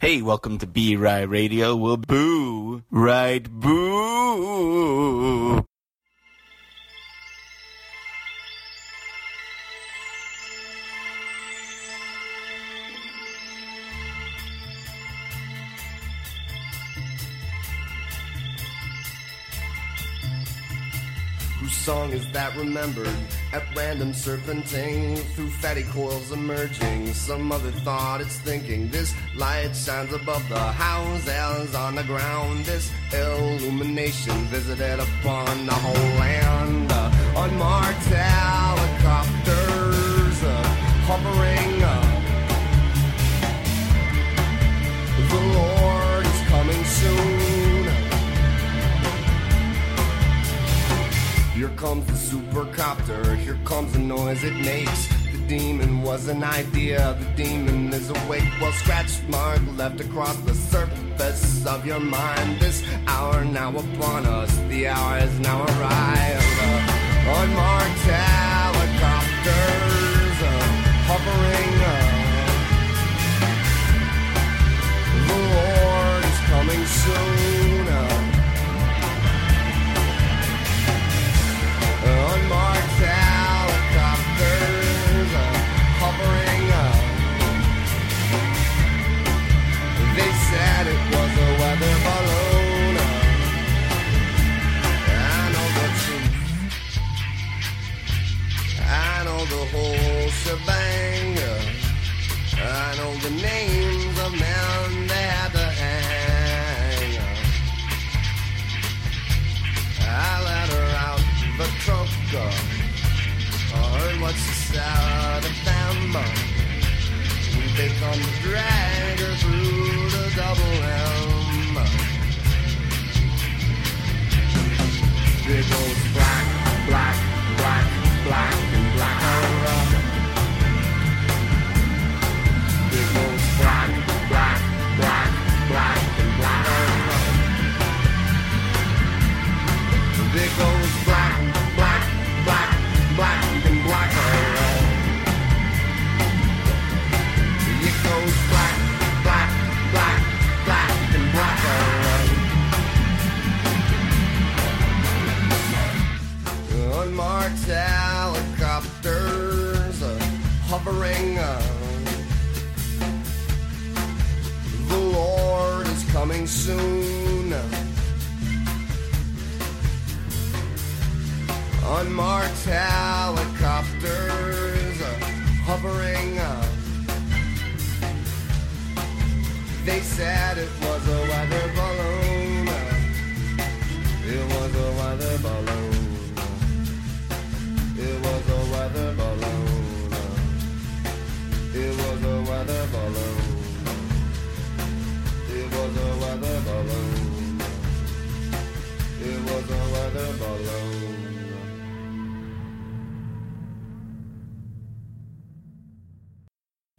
Hey, welcome to B Rye Radio. We'll boo. Right, boo. Song is that remembered? At random serpenting through fatty coils emerging. Some other thought it's thinking. This light shines above the houses on the ground. This illumination visited upon the whole land. Unmarked helicopters uh, hovering. Uh, the Lord Here comes the supercopter, here comes the noise it makes. The demon was an idea, the demon is awake. Well, scratch mark left across the surface of your mind. This hour now upon us, the hour has now arrived. Uh, unmarked helicopters uh, hovering. Uh, the Lord is coming soon. Whole shebang. I know the names of men they had to hang. I let her out the trunk. I heard what she said of them. They come to drag her through the double M. It goes Unmarked helicopters uh, hovering. Uh, they said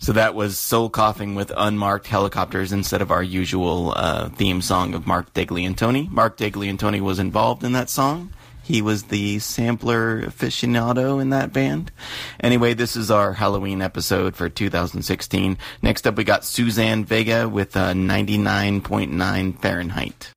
So that was Soul Coughing with unmarked helicopters instead of our usual uh, theme song of Mark De Gli Antoni. Mark De Gli Antoni was involved in that song. He was the sampler aficionado in that band. Anyway, this is our Halloween episode for 2016. Next up, we got Suzanne Vega with uh, 99.9 Fahrenheit.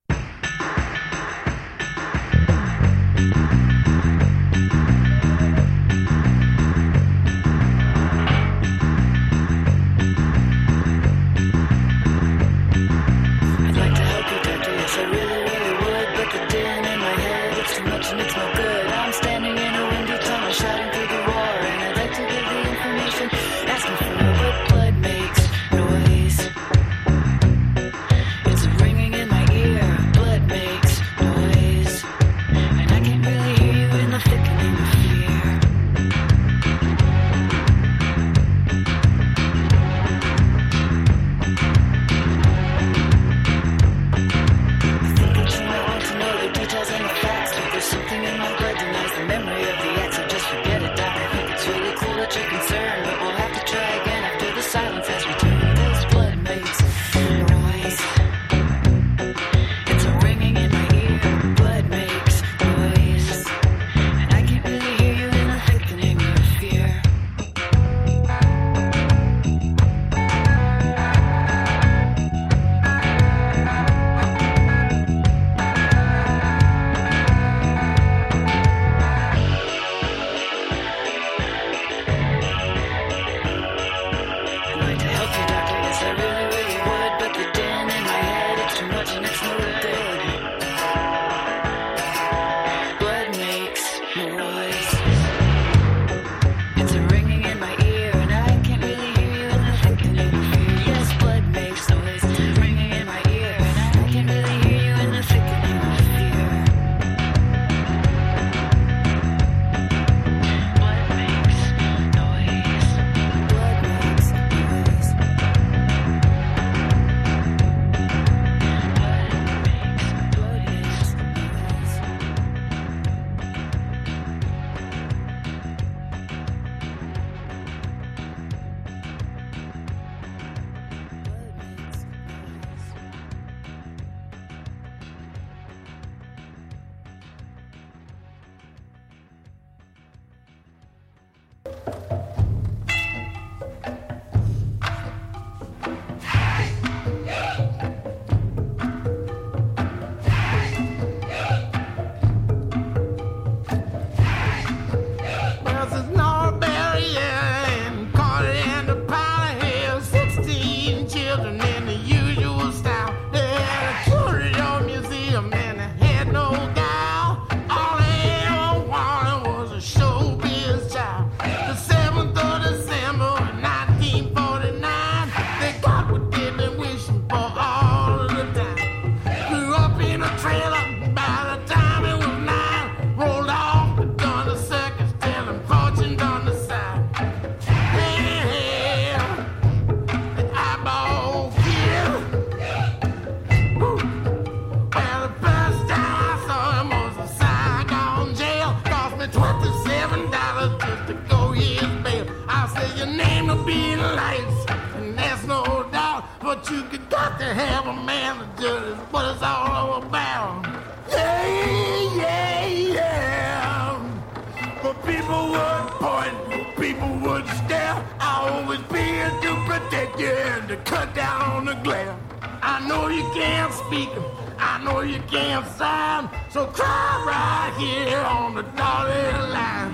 the glare. I know you can't speak. I know you can't sign. So cry right here on the dotted line.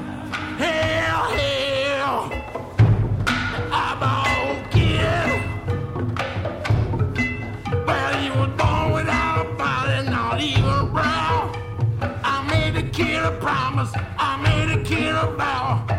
Hell, hell. I'm Eyeball kid. Well, you were born without a body, not even brow. I made a kid a promise. I made a kid a vow.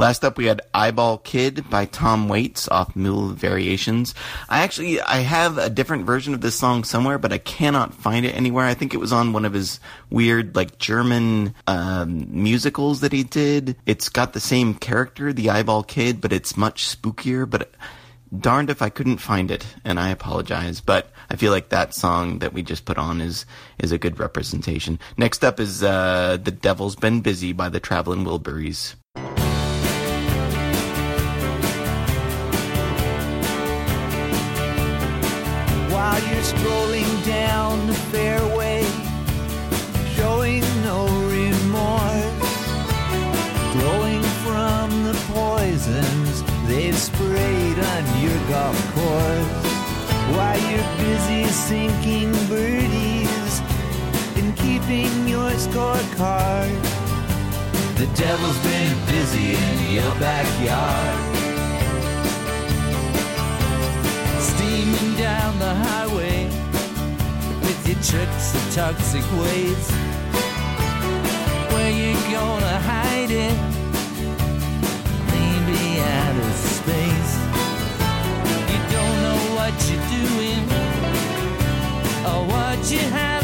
Last up, we had Eyeball Kid by Tom Waits off Mule Variations. I actually I have a different version of this song somewhere, but I cannot find it anywhere. I think it was on one of his weird like German um, musicals that he did. It's got the same character, the Eyeball Kid, but it's much spookier. But darned if I couldn't find it, and I apologize, but I feel like that song that we just put on is is a good representation. Next up is uh, "The Devil's Been Busy" by the Traveling Wilburys. sinking birdies and keeping your scorecard. The devil's been busy in your backyard. Steaming down the highway with your tricks of toxic waste. Where you gonna hide it? Maybe out of space. You don't know what you're doing what you have.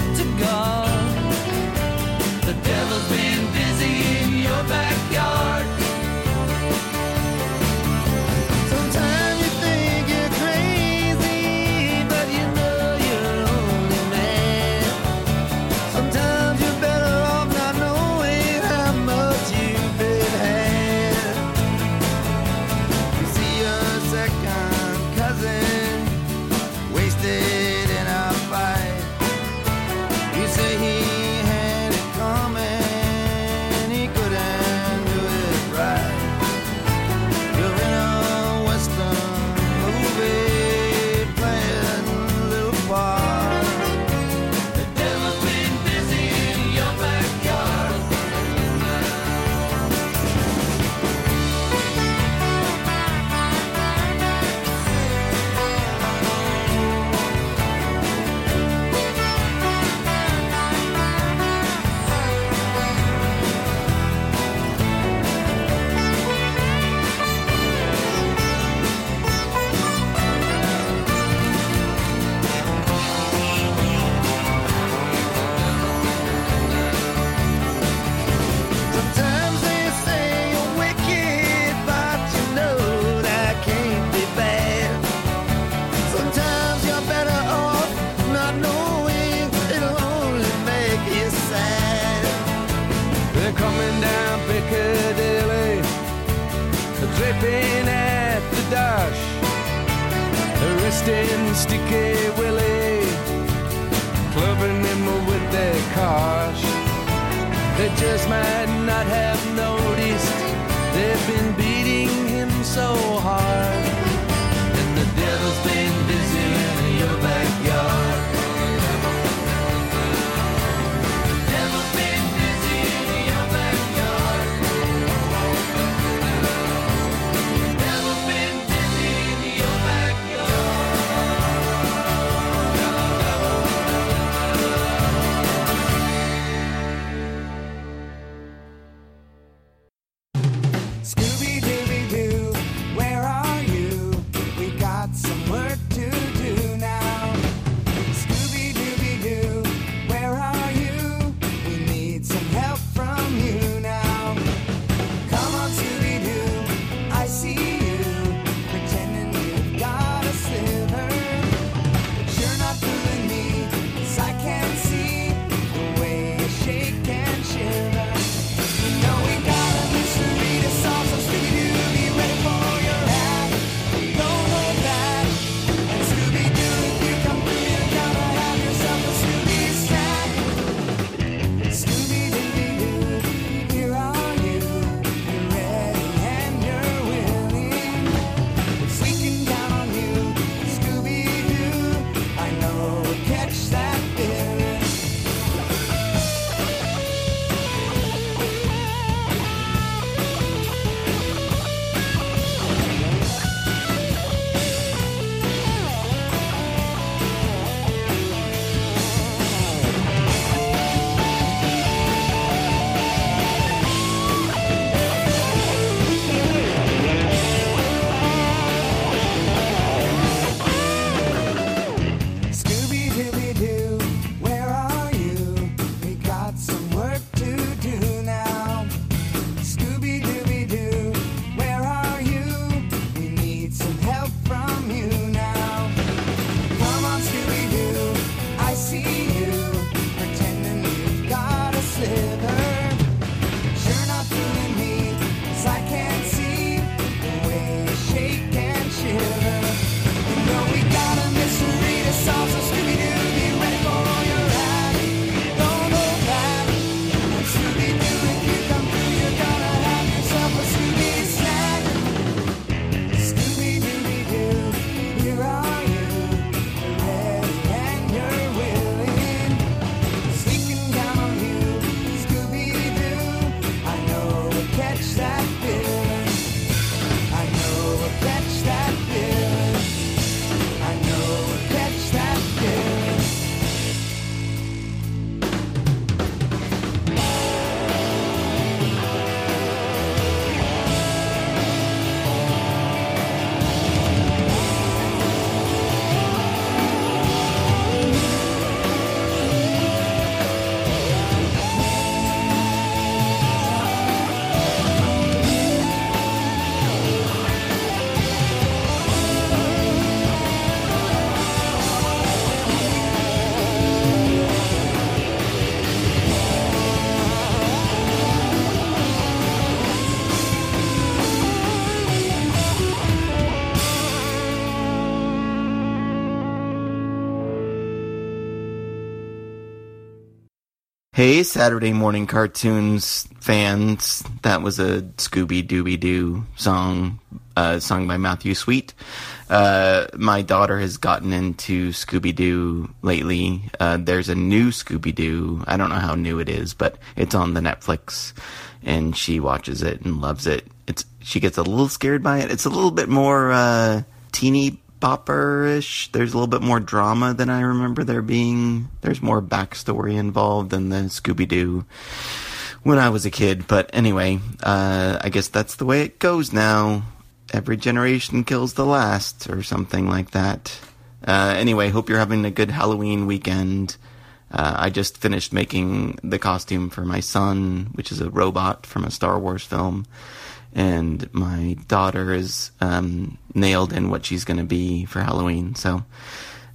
Hey, Saturday morning cartoons fans. That was a Scooby Dooby Doo song, uh, sung by Matthew Sweet. Uh, my daughter has gotten into Scooby Doo lately. Uh, there's a new Scooby Doo. I don't know how new it is, but it's on the Netflix, and she watches it and loves it. It's she gets a little scared by it. It's a little bit more uh, teeny bopper-ish. There's a little bit more drama than I remember there being. There's more backstory involved than the Scooby Doo when I was a kid. But anyway, uh, I guess that's the way it goes now. Every generation kills the last, or something like that. Uh, anyway, hope you're having a good Halloween weekend. Uh, I just finished making the costume for my son, which is a robot from a Star Wars film and my daughter is um, nailed in what she's going to be for Halloween. So,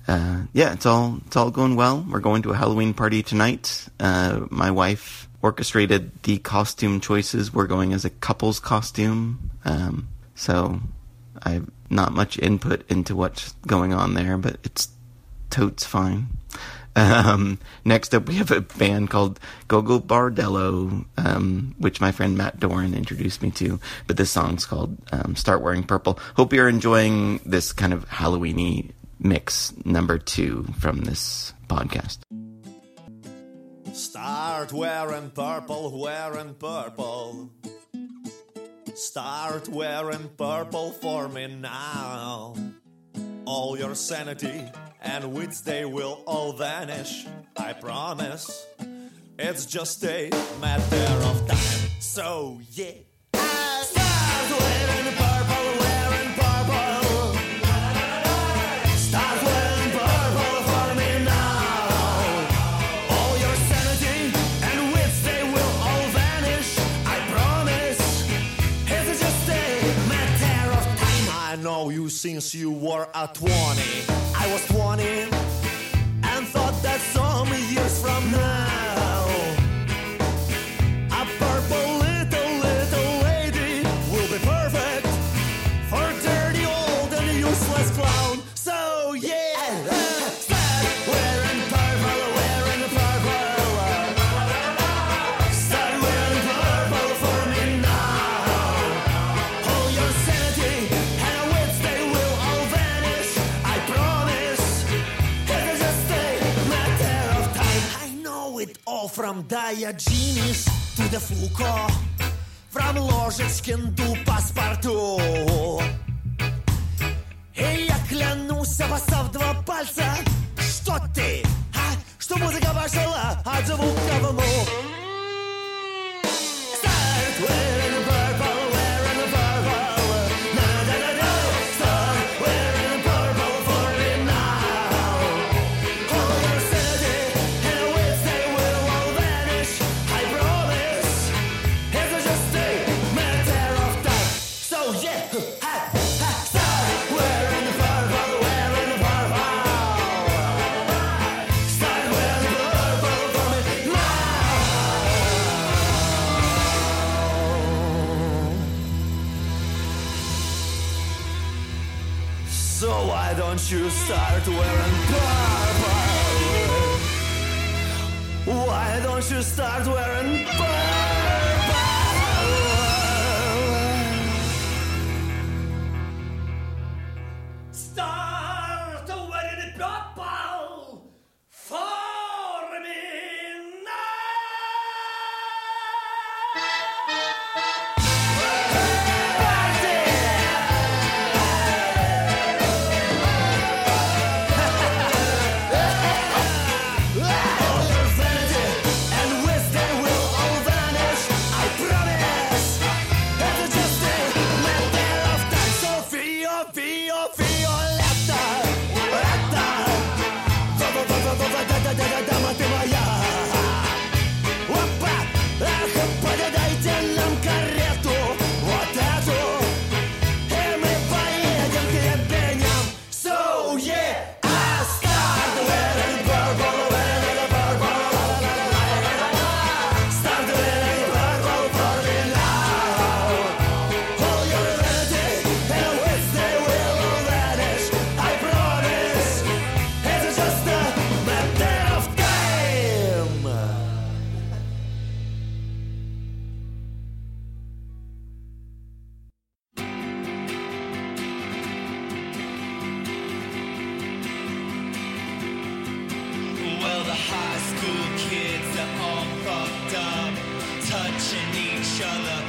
uh, yeah, it's all it's all going well. We're going to a Halloween party tonight. Uh, my wife orchestrated the costume choices. We're going as a couple's costume, um, so I have not much input into what's going on there, but it's totes fine. Um, next up, we have a band called Gogol Bordello, um, which my friend Matt Doran introduced me to. But this song's called um, "Start Wearing Purple." Hope you're enjoying this kind of Halloweeny mix number two from this podcast. Start wearing purple, wearing purple. Start wearing purple for me now. All your sanity and wits, they will all vanish. I promise. It's just a matter of time. So, yeah. Since you were a 20. I was 20 and thought that some years from now, from Diogenes to the Foucault, from Ложечкин to Паспорту. И я клянусь, обоссав два пальца, что ты, а? Что музыка пошла от звука в мух. You start wearing purple? Why don't you start wearing purple? each other.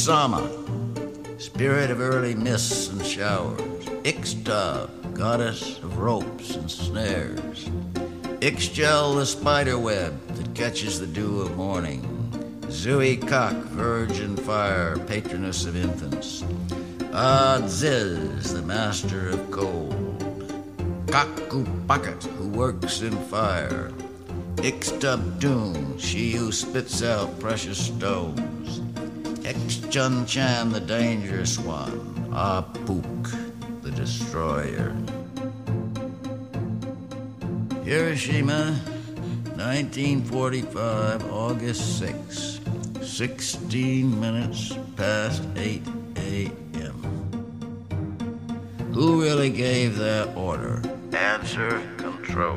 Sama, spirit of early mists and showers. Ixta, goddess of ropes and snares. Ixchel, the spider web that catches the dew of morning. Zui Kak, virgin fire, patroness of infants. Ah, Adziz, the master of cold. Kaku Pakat, who works in fire. Ixtub Doom, she who spits out precious stones. Ixchun Chan, the dangerous one. Apuk, the destroyer. Hiroshima, 1945, August 6, 16 minutes past 8 a.m. Who really gave that order? Answer control.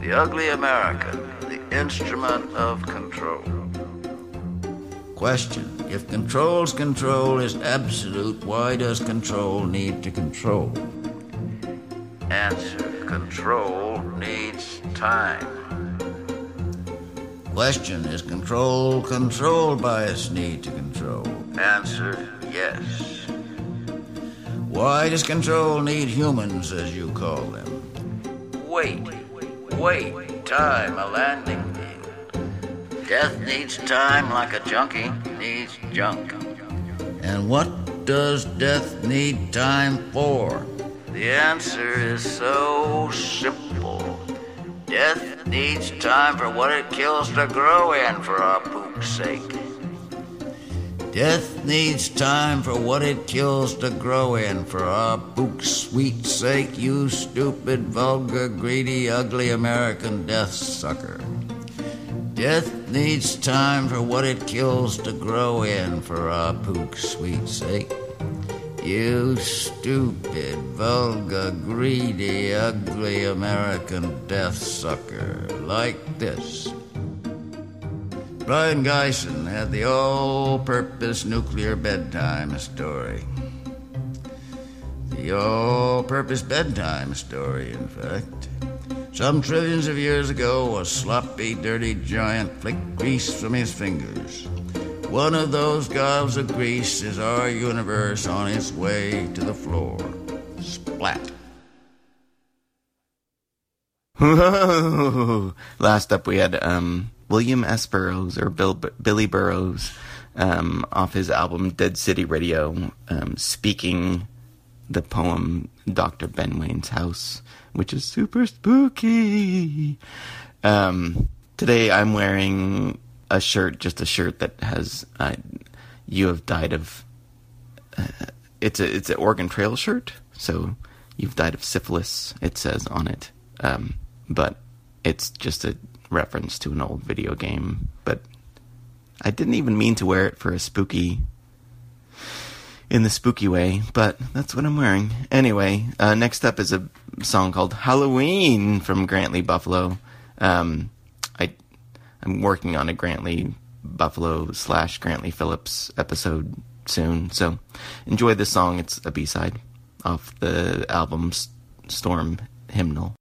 The ugly American, the instrument of control. Question If control's control is absolute, why does control need to control? Answer Control needs time. Question Is control controlled by its need to control? Answer Yes. Why does control need humans, as you call them? Wait, wait, time, a landing. Death needs time like a junkie needs junk. And what does death need time for? The answer is so simple. Death needs time for what it kills to grow in, for our poop's sake. Death needs time for what it kills to grow in, for our pook's sweet sake, you stupid, vulgar, greedy, ugly American death sucker. Death needs time for what it kills to grow in, for our pook's sweet sake. You stupid, vulgar, greedy, ugly American death sucker. Like this. Brion Gysin had the all purpose nuclear bedtime story. The all purpose bedtime story, in fact. Some trillions of years ago, a sloppy, dirty giant flicked grease from his fingers. One of those gobs of grease is our universe on its way to the floor. Splat. Last up, we had um, William S. Burroughs or Bill, Billy Burroughs um, off his album Dead City Radio, um, speaking the poem Dr. Benway's House, which is super spooky. Um, today, I'm wearing a shirt, just a shirt that has uh, "You have died of." Uh, it's a it's an Oregon Trail shirt, so you've died of syphilis. It says on it, um, but it's just a reference to an old video game. But I didn't even mean to wear it for a spooky. In the spooky way, but that's what I'm wearing. Anyway, uh, next up is a song called Halloween from Grant Lee Buffalo. Um, I I'm working on a Grant Lee Buffalo slash Grant-Lee Phillips episode soon. So enjoy this song. It's a B side off the album Storm Hymnal.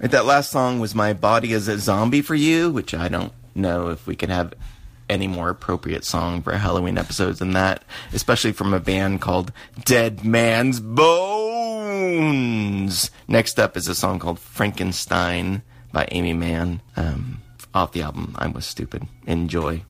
That last song was My Body is a Zombie for You, which I don't know if we can have any more appropriate song for Halloween episodes than that, especially from a band called Dead Man's Bones. Next up is a song called Frankenstein by Aimee Mann um, off the album I'm with Stupid. Enjoy.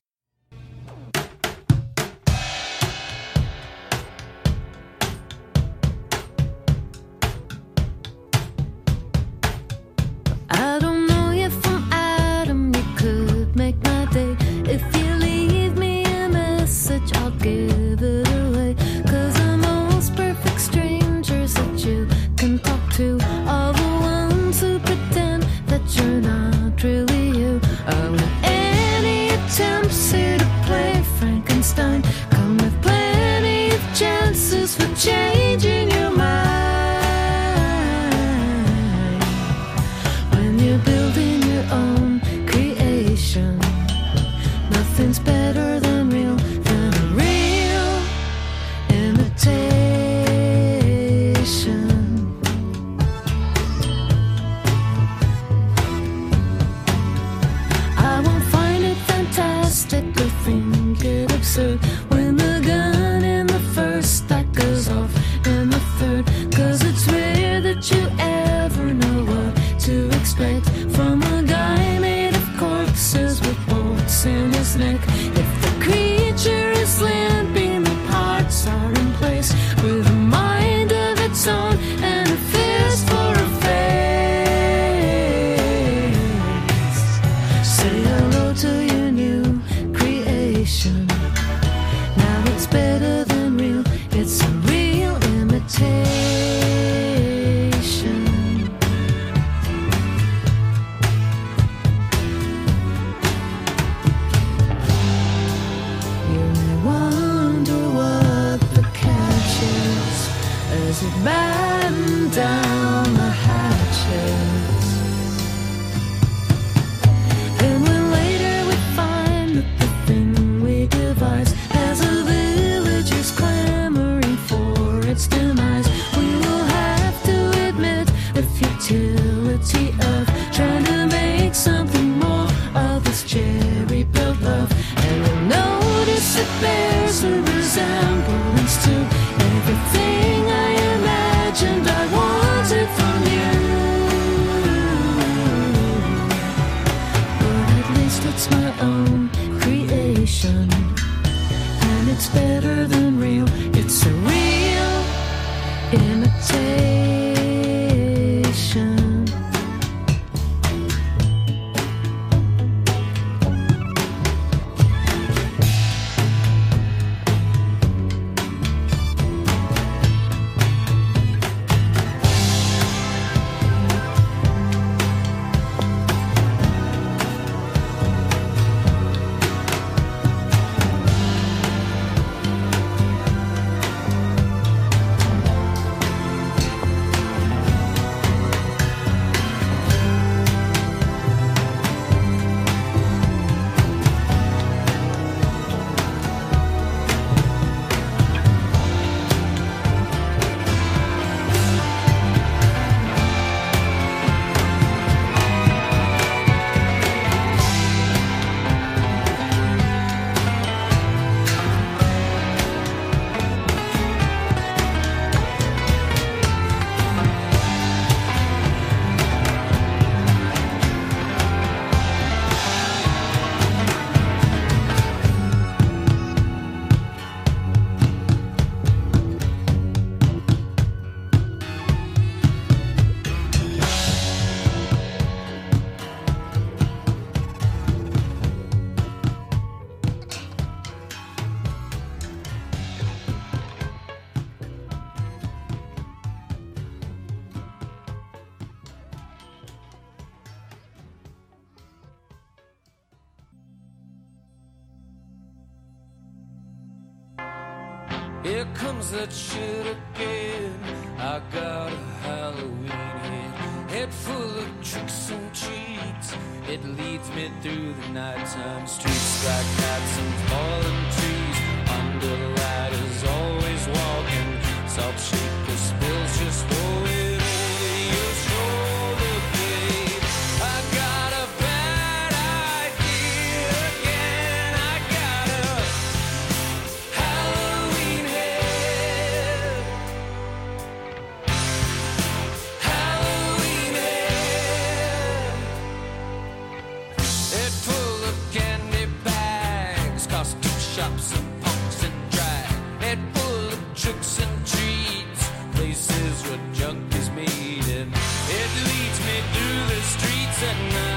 Here comes that shit again. I got a Halloween head, head full of tricks and cheats. It leads me through the nighttime streets, black cats and fallen trees under the all. sitting there.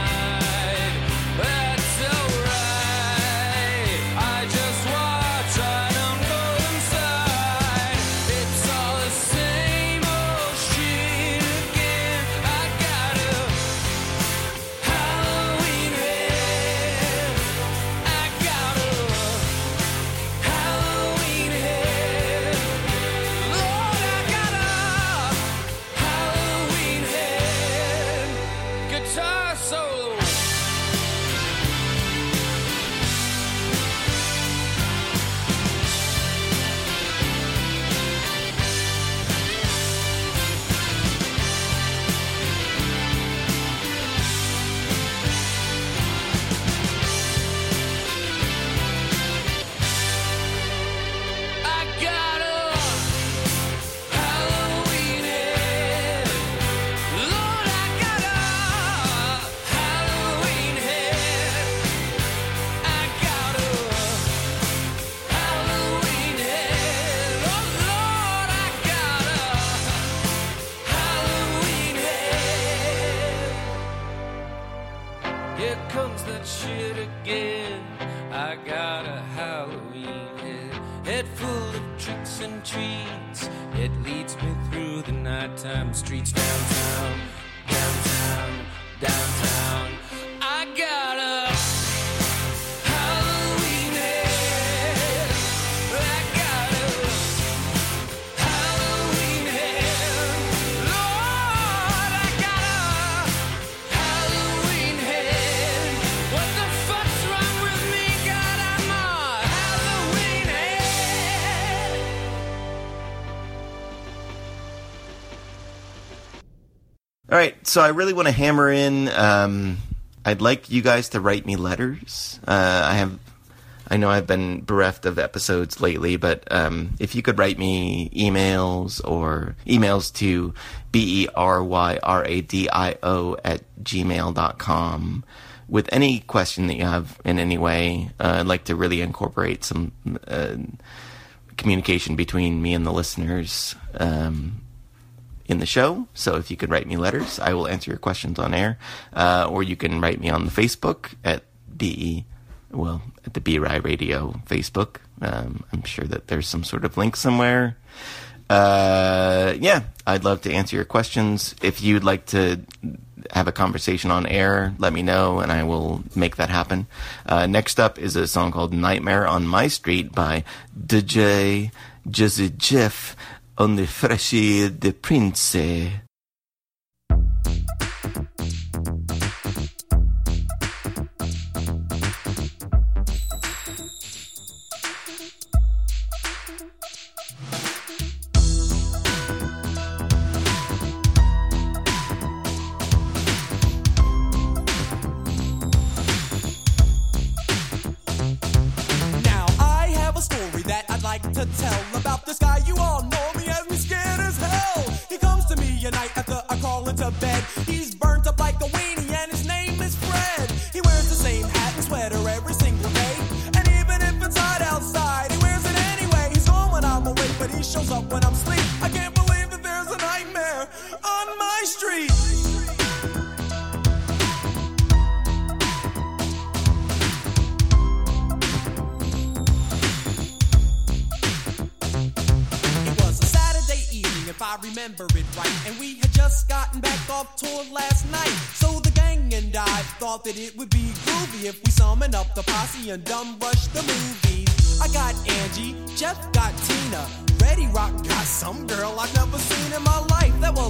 So I really want to hammer in. Um, I'd like you guys to write me letters. Uh, I have, I know I've been bereft of episodes lately, but um, if you could write me emails or emails to b e r y r a d i o at gmail.com with any question that you have in any way, uh, I'd like to really incorporate some uh, communication between me and the listeners. Um, in the show. So if you could write me letters, I will answer your questions on air. Uh, or you can write me on the Facebook at BE, well, at the B Rye Radio Facebook. Um, I'm sure that there's some sort of link somewhere. Uh, yeah, I'd love to answer your questions. If you'd like to have a conversation on air, let me know and I will make that happen. Uh, next up is a song called Nightmare on My Street by DJ Jazzy Jeff on the Freshie de Prince. Eh?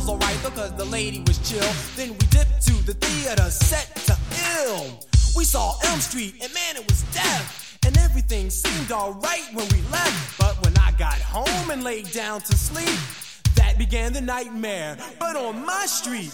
Was alright because the lady was chill. Then we dipped to the theater set to ill. We saw Elm Street and man, it was death. And everything seemed alright when we left. But when I got home and laid down to sleep, that began the nightmare. But on my street.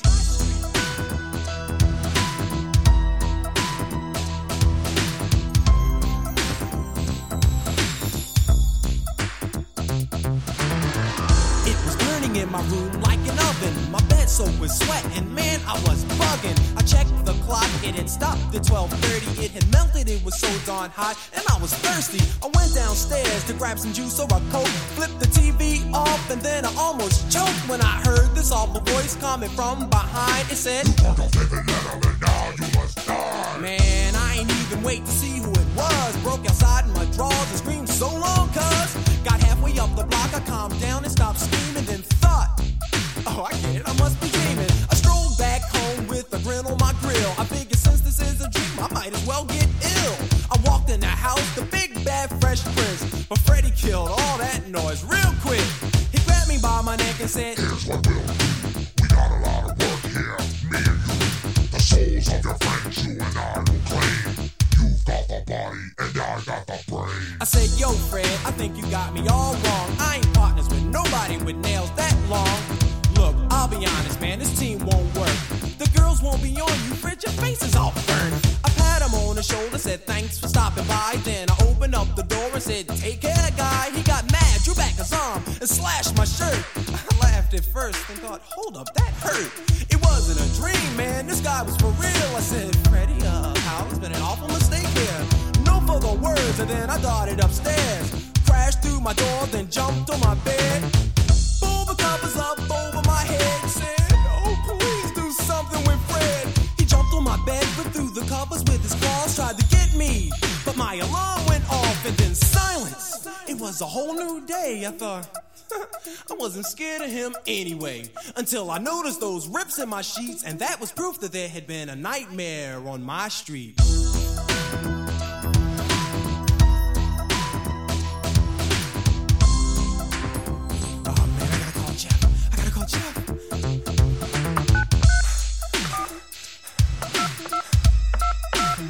In my room like an oven. My bed soaked with sweat, and man, I was bugging. I checked the clock, it had stopped at 12:30. It had melted, it was so darn hot, and I was thirsty. I went downstairs to grab some juice or a coke, flipped the TV off, and then I almost choked when I heard this awful voice coming from behind. It said, Man, I ain't even wait to see who it was. Broke outside in my drawers and screamed so long, cuz. Got halfway up the block, I calmed down and stopped screaming, then Oh, I get it, I must be dreaming. I strolled back home with a grin on my grill. I figured since this is a dream, I might as well get ill. I walked in the house, the big bad fresh prince. But Freddy killed all that noise real quick. He grabbed me by my neck and said, Here's what we'll do. We got a lot of work here, me and you. The souls of your friends, you and I will claim. You've got the body, and I got the brain. I said, Yo, Fred, I think you got me all wrong. I ain't partners with nobody with nails that long. Look, I'll be honest, man, this team won't work. The girls won't be on you, Fred, your face is all burned. I pat him on the shoulder, said thanks for stopping by. Then I opened up the door and said, Take care, guy. He got mad, drew back his arm, and slashed my shirt. I laughed at first and thought, Hold up, that hurt. It wasn't a dream, man, this guy was for real. I said, Freddy, uh, it's been an awful mistake here. No further words, and then I darted upstairs. Crashed through my door, then jumped on my bed. Pulled the covers up head. Said, Oh, please do something with Fred. He jumped on my bed, but through the covers with his claws, tried to get me. But my alarm went off, and then silence. It was a whole new day. I thought. I wasn't scared of him anyway, until I noticed those rips in my sheets, and that was proof that there had been a nightmare on my street.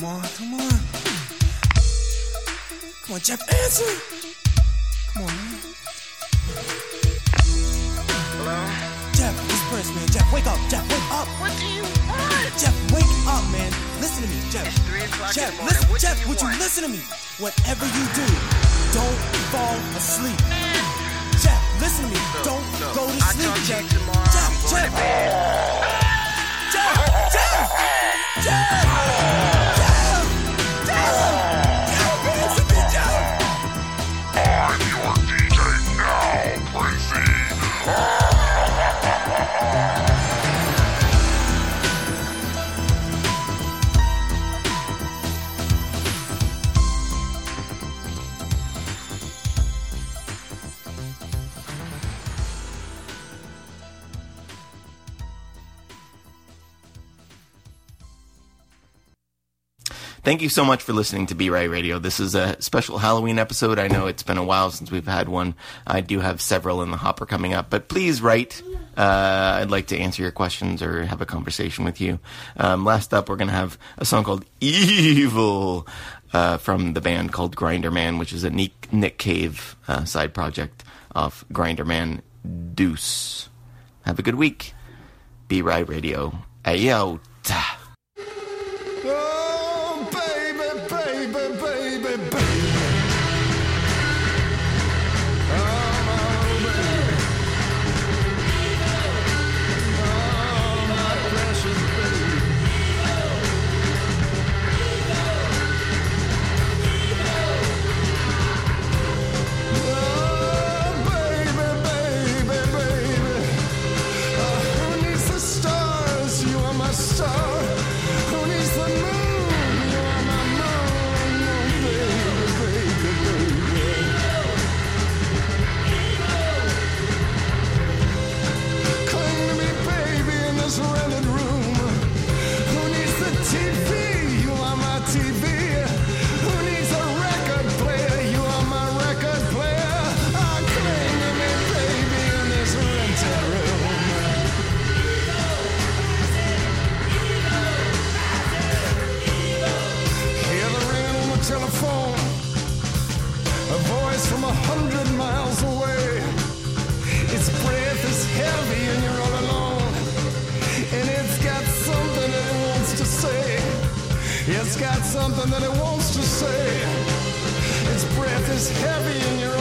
Come on, come on. Come on, Jeff, answer. Come on, man. Jeff, it's Prince, man. Jeff, wake up. Jeff, wake up. up. What do you want? Jeff, wake up, man. Listen to me, Jeff. It's three o'clock Jeff, in the morning. listen, What do Jeff, you would you listen to me? Whatever you do, don't fall asleep. Jeff, listen to me. don't look, go to sleep, talk to Jeff. tomorrow. Jeff, I'm going Jeff. to bed. Jeff, Jeff, Jeff, Jeff, Jeff. Thank you so much for listening to B Right Radio. This is a special Halloween episode. I know it's been a while since we've had one. I do have several in the hopper coming up, but please write. Uh, I'd like to answer your questions or have a conversation with you. Um, last up, we're going to have a song called Evil uh, from the band called Grinderman, which is a Nick, Nick Cave uh, side project of Grinderman Deuce. Have a good week. B Right Radio. Ayo. Something that it wants to say. Its breath is heavy